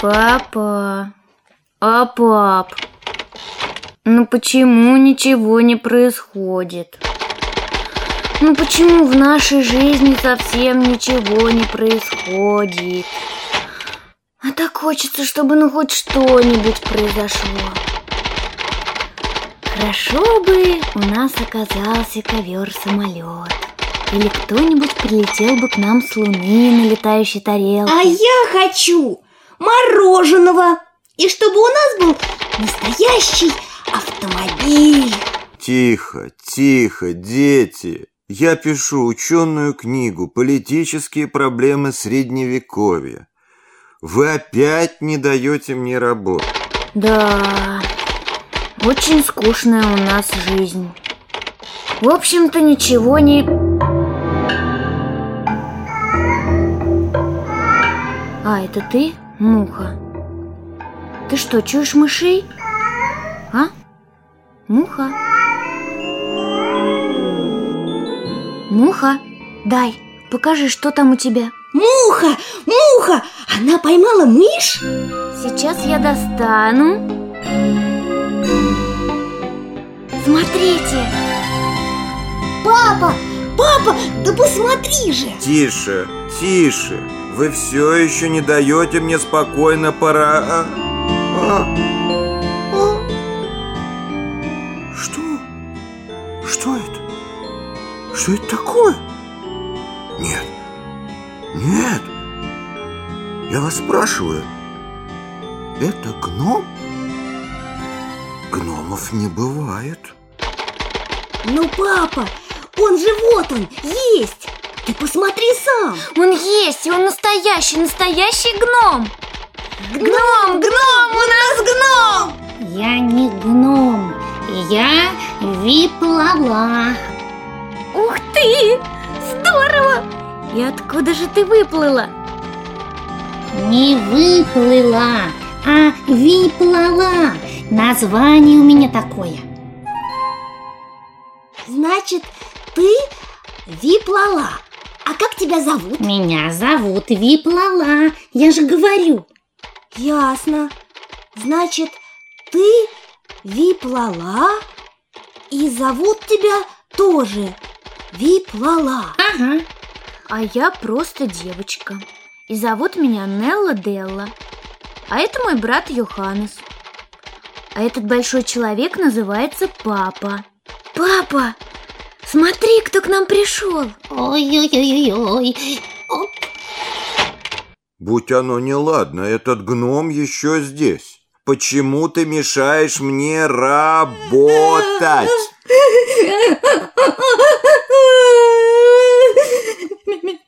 Папа, а пап, ну почему ничего не происходит? Ну почему в нашей жизни совсем ничего не происходит? А так хочется, чтобы ну хоть что-нибудь произошло. Хорошо бы у нас оказался ковер-самолет. Или кто-нибудь прилетел бы к нам с Луны на летающей тарелке. А я хочу мороженого. И чтобы у нас был настоящий автомобиль. Тихо, тихо, дети. Я пишу ученую книгу «Политические проблемы Средневековья». Вы опять не даете мне работу. Да, очень скучная у нас жизнь. В общем-то, ничего не... А, это ты, муха? Ты что, чуешь мышей? А? Муха? Муха, дай, покажи, что там у тебя. Муха, муха, она поймала мышь? Сейчас я достану. Смотрите. Папа, папа, да посмотри же. Тише, тише. Вы все еще не даете мне спокойно пора... А? А? А? Что? Что это? Что это такое? Нет. Нет. Я вас спрашиваю. Это гном? Гномов не бывает. Ну, папа, он же вот он, есть. Ты посмотри сам. Он есть, и он настоящий, настоящий гном. Гном, гном, у нас гном! Я не гном, я виплала. Ух ты! Здорово! И откуда же ты выплыла? Не выплыла, а виплала. Название у меня такое. Значит, ты Виплала. А как тебя зовут? Меня зовут Виплала, я же говорю. Ясно. Значит, ты Виплала и зовут тебя тоже Виплала. Ага. А я просто девочка. И зовут меня Нелла Делла. А это мой брат Йоханнес. А этот большой человек называется Папа. Папа, смотри, кто к нам пришел. Ой-ой-ой-ой. Будь оно неладно, этот гном еще здесь. Почему ты мешаешь мне работать?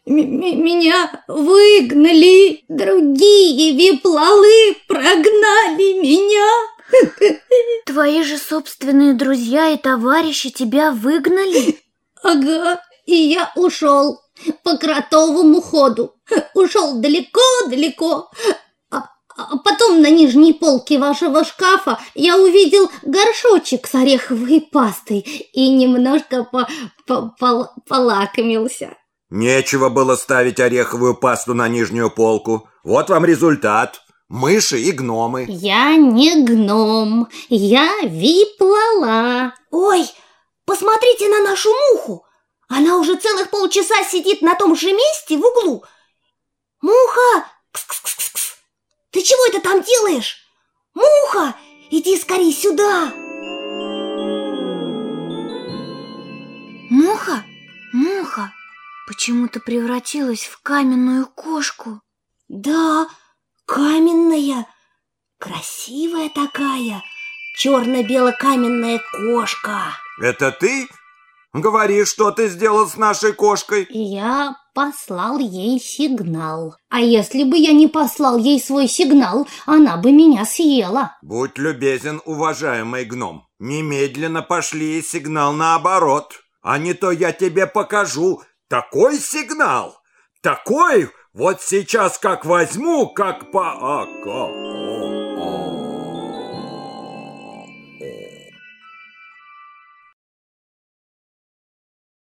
Меня выгнали, другие виплалы прогнали меня. Твои же собственные друзья и товарищи тебя выгнали? Ага, и я ушел по кротовому ходу. Ушел далеко-далеко. А, а потом на нижней полке вашего шкафа я увидел горшочек с ореховой пастой и немножко по по пол полакомился. Нечего было ставить ореховую пасту на нижнюю полку. Вот вам результат. Мыши и гномы. Я не гном, я виплала. Ой, посмотрите на нашу муху. Она уже целых полчаса сидит на том же месте в углу. Муха! Кс-кс-кс-кс. Ты чего это там делаешь? Муха, иди скорее сюда. Муха? Муха, почему ты превратилась в каменную кошку? Да, каменная, красивая такая, черно-бело-каменная кошка. Это ты? Говори, что ты сделал с нашей кошкой. Я послал ей сигнал. А если бы я не послал ей свой сигнал, она бы меня съела. Будь любезен, уважаемый гном. Немедленно пошли сигнал наоборот. А не то я тебе покажу такой сигнал. Такой, вот сейчас как возьму, как по... А, как... О, о.